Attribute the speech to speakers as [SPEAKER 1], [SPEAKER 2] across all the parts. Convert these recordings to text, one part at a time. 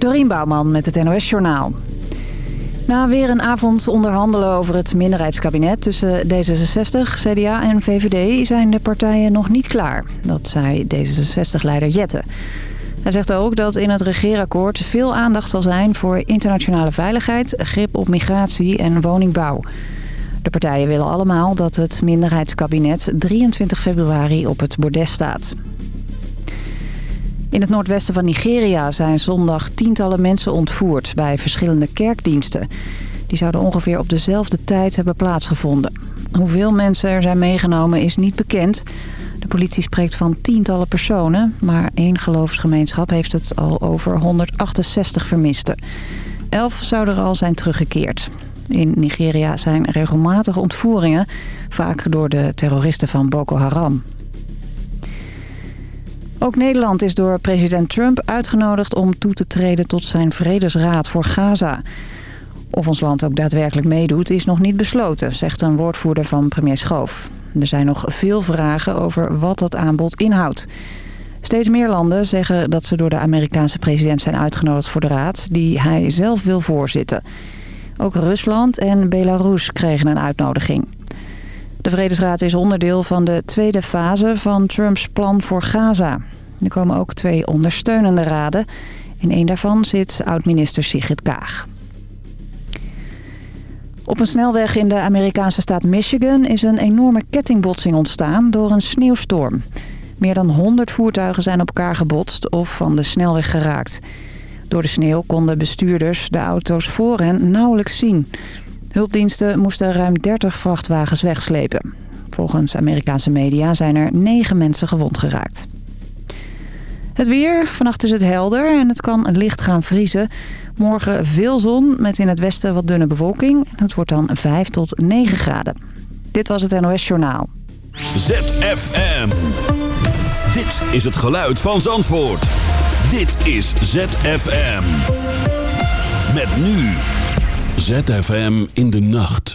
[SPEAKER 1] Dorien Bouwman met het NOS Journaal. Na weer een avond onderhandelen over het minderheidskabinet tussen D66, CDA en VVD zijn de partijen nog niet klaar. Dat zei D66-leider Jette. Hij zegt ook dat in het regeerakkoord veel aandacht zal zijn voor internationale veiligheid, grip op migratie en woningbouw. De partijen willen allemaal dat het minderheidskabinet 23 februari op het bordes staat. In het noordwesten van Nigeria zijn zondag tientallen mensen ontvoerd bij verschillende kerkdiensten. Die zouden ongeveer op dezelfde tijd hebben plaatsgevonden. Hoeveel mensen er zijn meegenomen is niet bekend. De politie spreekt van tientallen personen, maar één geloofsgemeenschap heeft het al over 168 vermisten. Elf zouden er al zijn teruggekeerd. In Nigeria zijn regelmatige ontvoeringen, vaak door de terroristen van Boko Haram. Ook Nederland is door president Trump uitgenodigd om toe te treden tot zijn vredesraad voor Gaza. Of ons land ook daadwerkelijk meedoet is nog niet besloten, zegt een woordvoerder van premier Schoof. Er zijn nog veel vragen over wat dat aanbod inhoudt. Steeds meer landen zeggen dat ze door de Amerikaanse president zijn uitgenodigd voor de raad... die hij zelf wil voorzitten. Ook Rusland en Belarus kregen een uitnodiging. De Vredesraad is onderdeel van de tweede fase van Trumps plan voor Gaza. Er komen ook twee ondersteunende raden. In één daarvan zit oud-minister Sigrid Kaag. Op een snelweg in de Amerikaanse staat Michigan is een enorme kettingbotsing ontstaan door een sneeuwstorm. Meer dan 100 voertuigen zijn op elkaar gebotst of van de snelweg geraakt. Door de sneeuw konden bestuurders de auto's voor hen nauwelijks zien. Hulpdiensten moesten ruim 30 vrachtwagens wegslepen. Volgens Amerikaanse media zijn er 9 mensen gewond geraakt. Het weer. Vannacht is het helder en het kan licht gaan vriezen. Morgen veel zon met in het westen wat dunne bewolking. Het wordt dan 5 tot 9 graden. Dit was het NOS Journaal.
[SPEAKER 2] ZFM. Dit is het geluid van Zandvoort. Dit is ZFM. Met nu. ZFM in de nacht.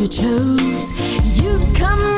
[SPEAKER 2] you chose. You'd come.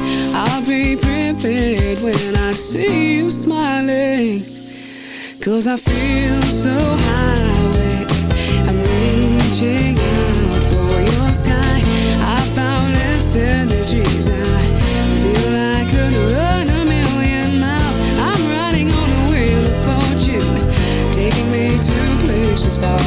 [SPEAKER 3] prepared when I see you smiling. Cause I feel so high, I'm reaching out for your sky. I found less energies, I feel I could run a million miles. I'm riding on the wheel of fortune, taking me to places far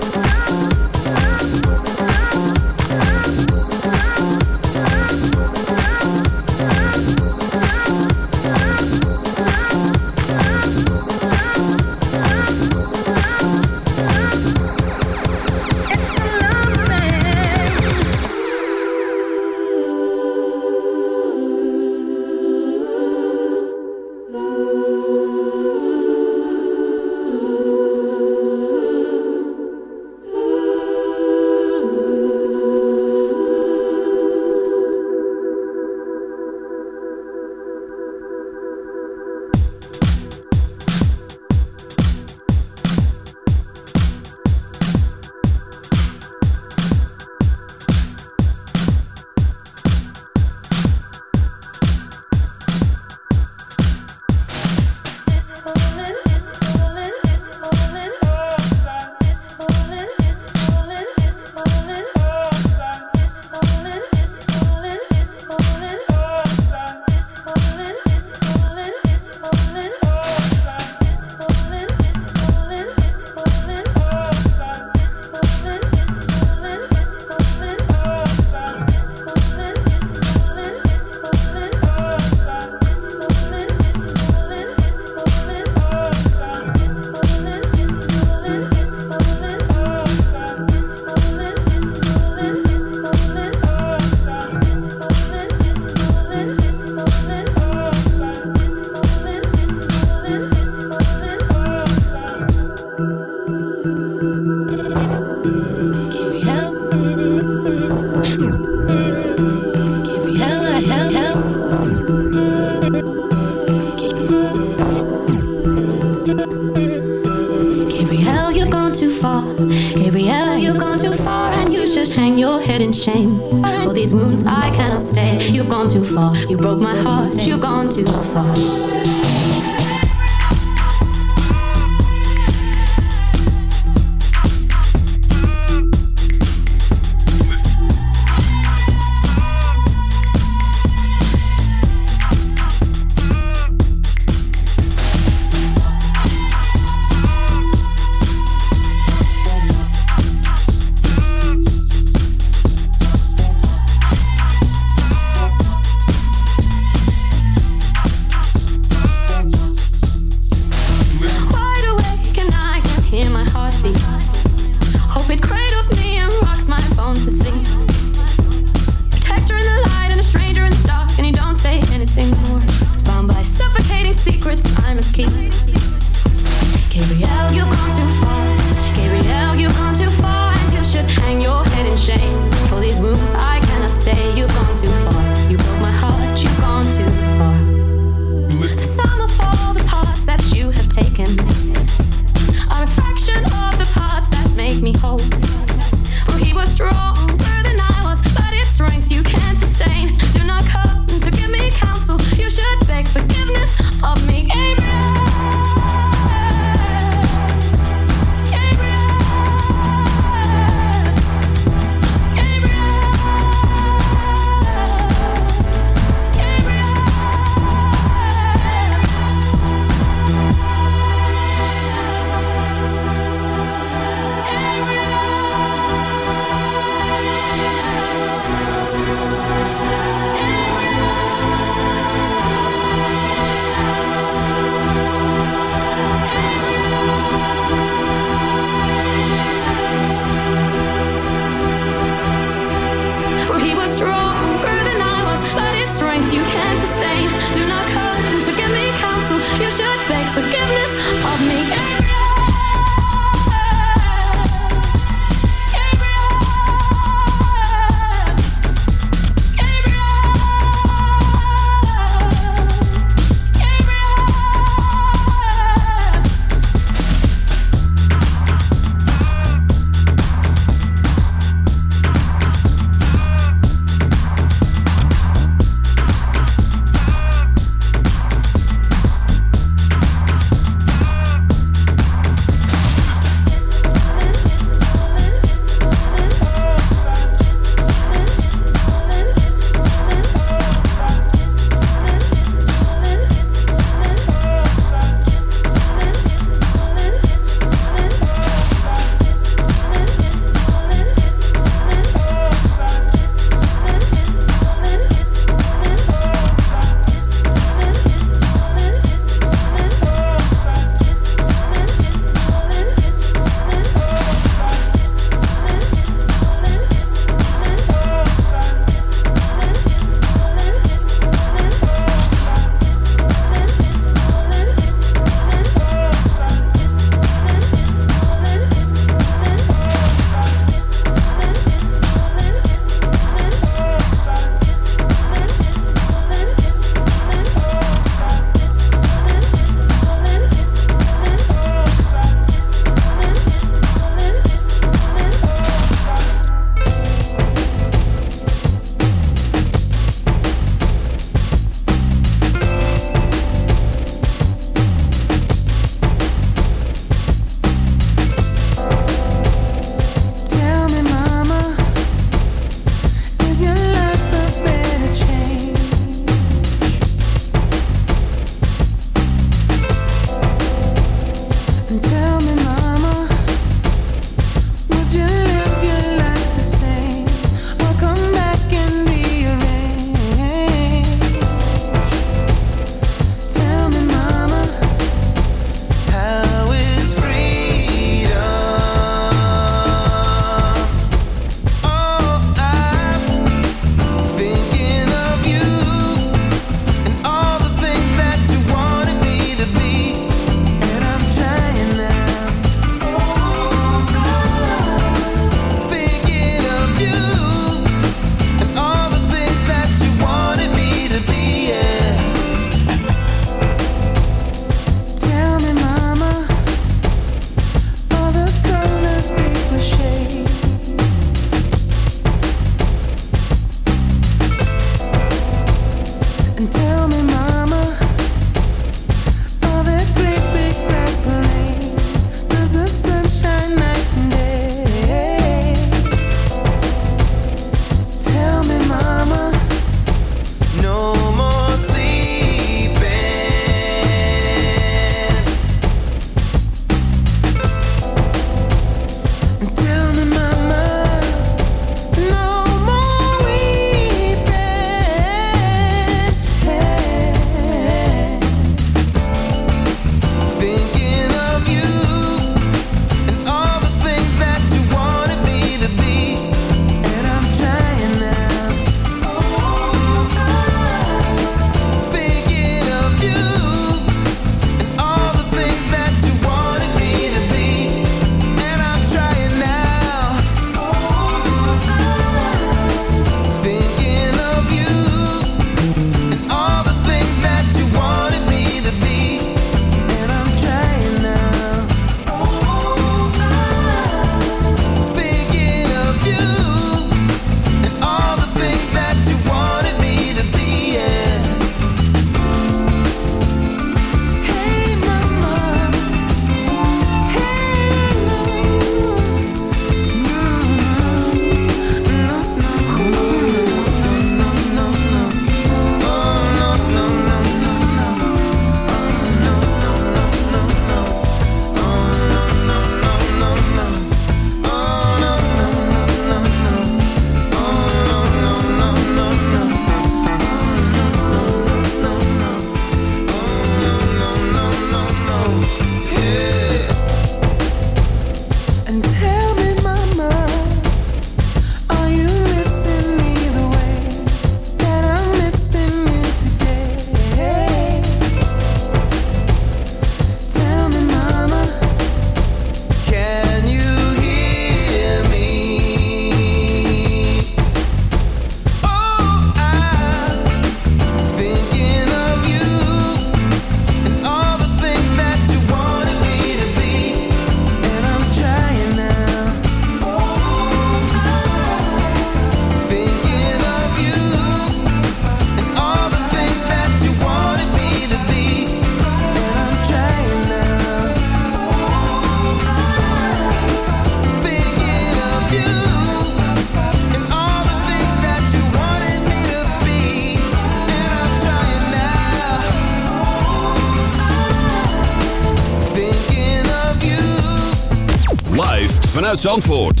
[SPEAKER 4] Zandvoort.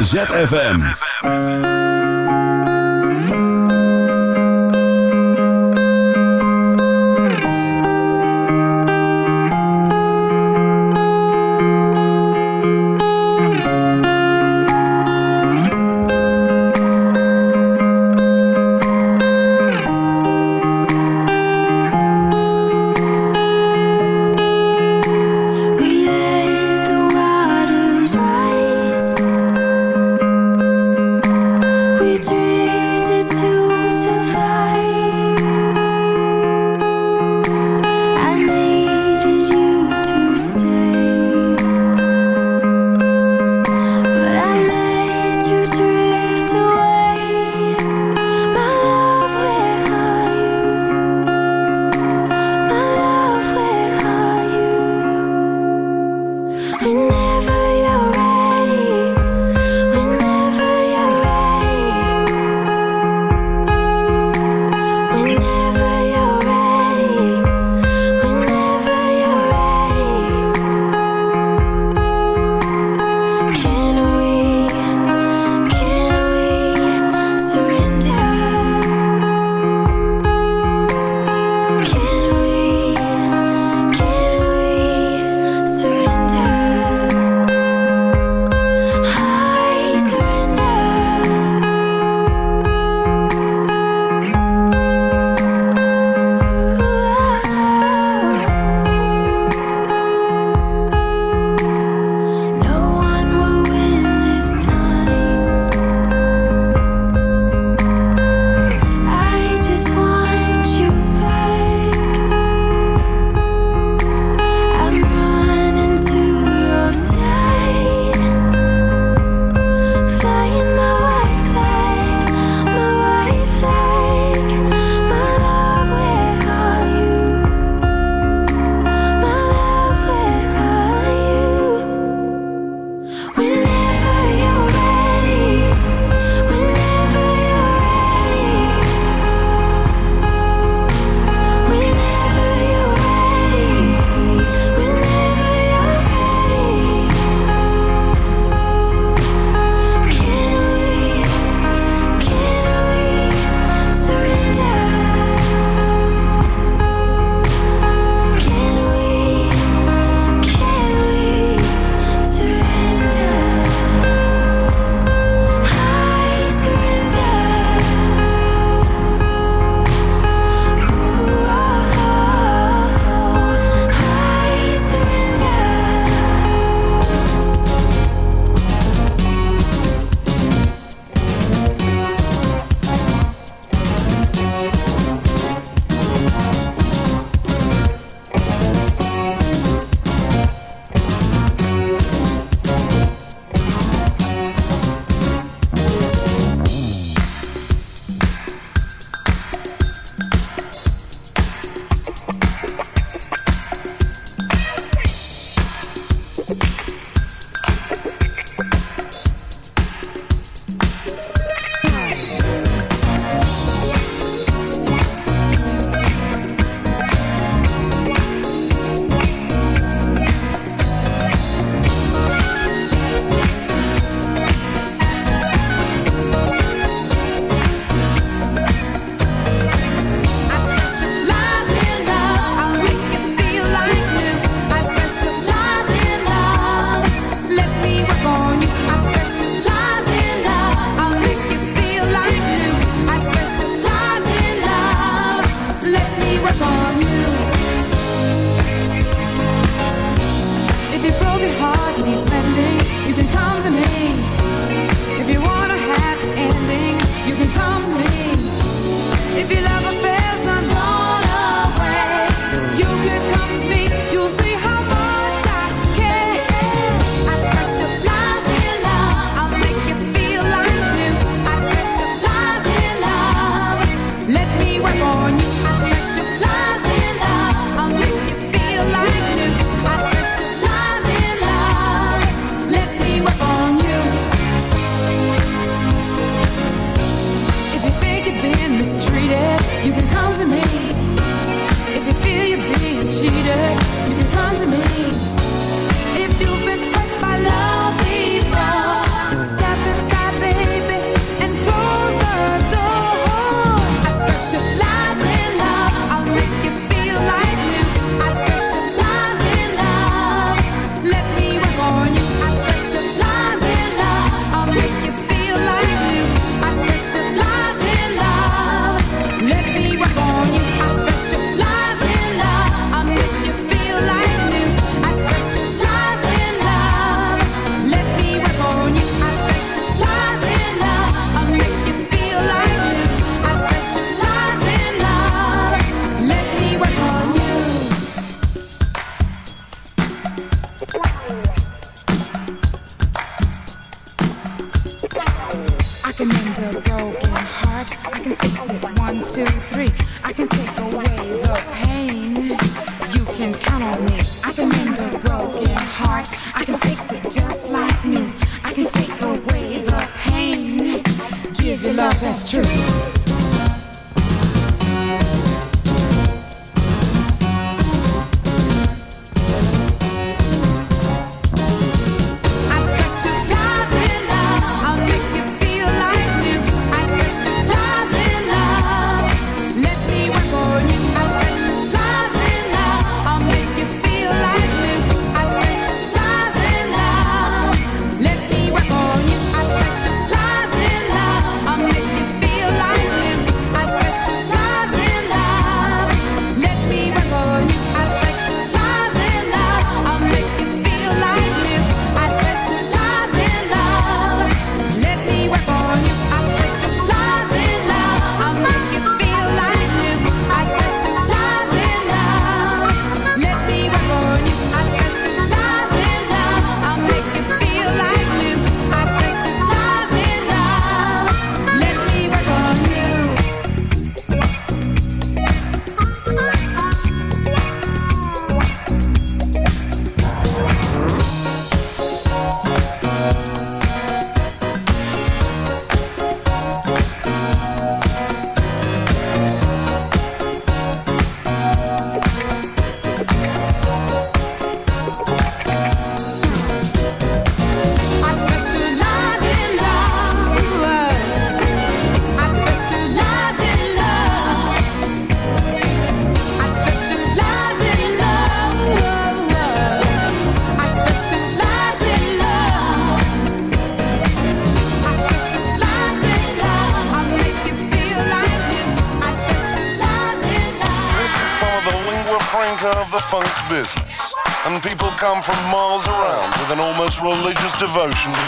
[SPEAKER 4] ZFM.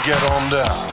[SPEAKER 5] Get on down.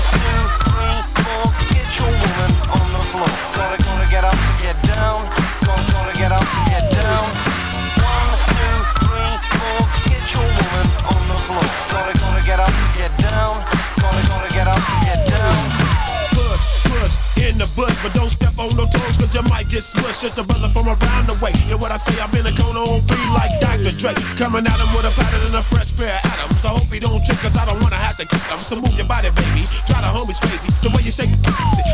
[SPEAKER 6] But don't step on no toes, cause you might get smushed. It's the brother from around the way. Yeah, what I say, I'm in a cone on three like Dr. Dre. Coming at him with a pattern and a fresh pair of atoms. I hope he don't trip, cause I don't wanna have to kick him. So move your body, baby. Try the homies crazy. The way you shake it,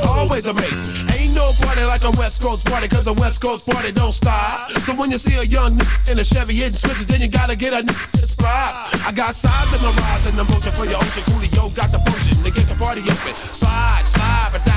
[SPEAKER 6] always amazing. Ain't no party like a West Coast party, cause a West Coast party don't stop. So when you see a young in a Chevy hitting switches, then you gotta get a spot. I got sides in my rise and emotion for your ocean. Coolio got the potion to get the party open. Slide, slide, but that's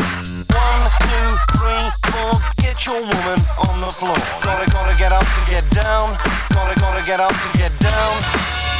[SPEAKER 7] up to get down. gotta gotta get up and
[SPEAKER 8] get down.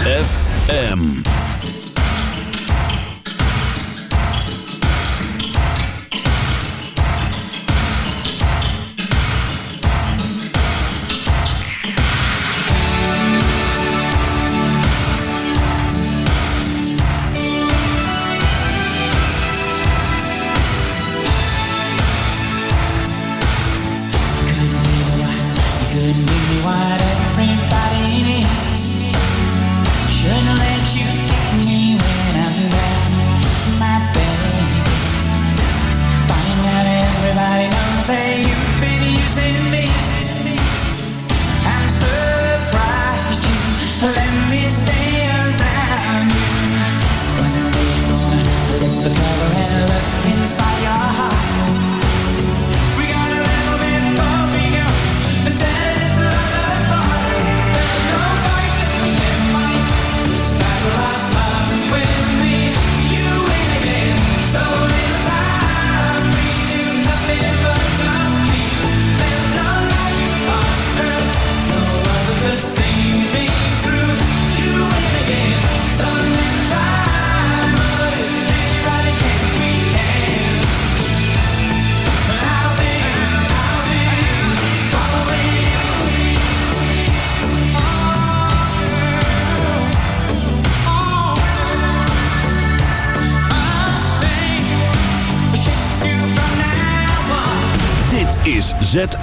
[SPEAKER 8] ZFM.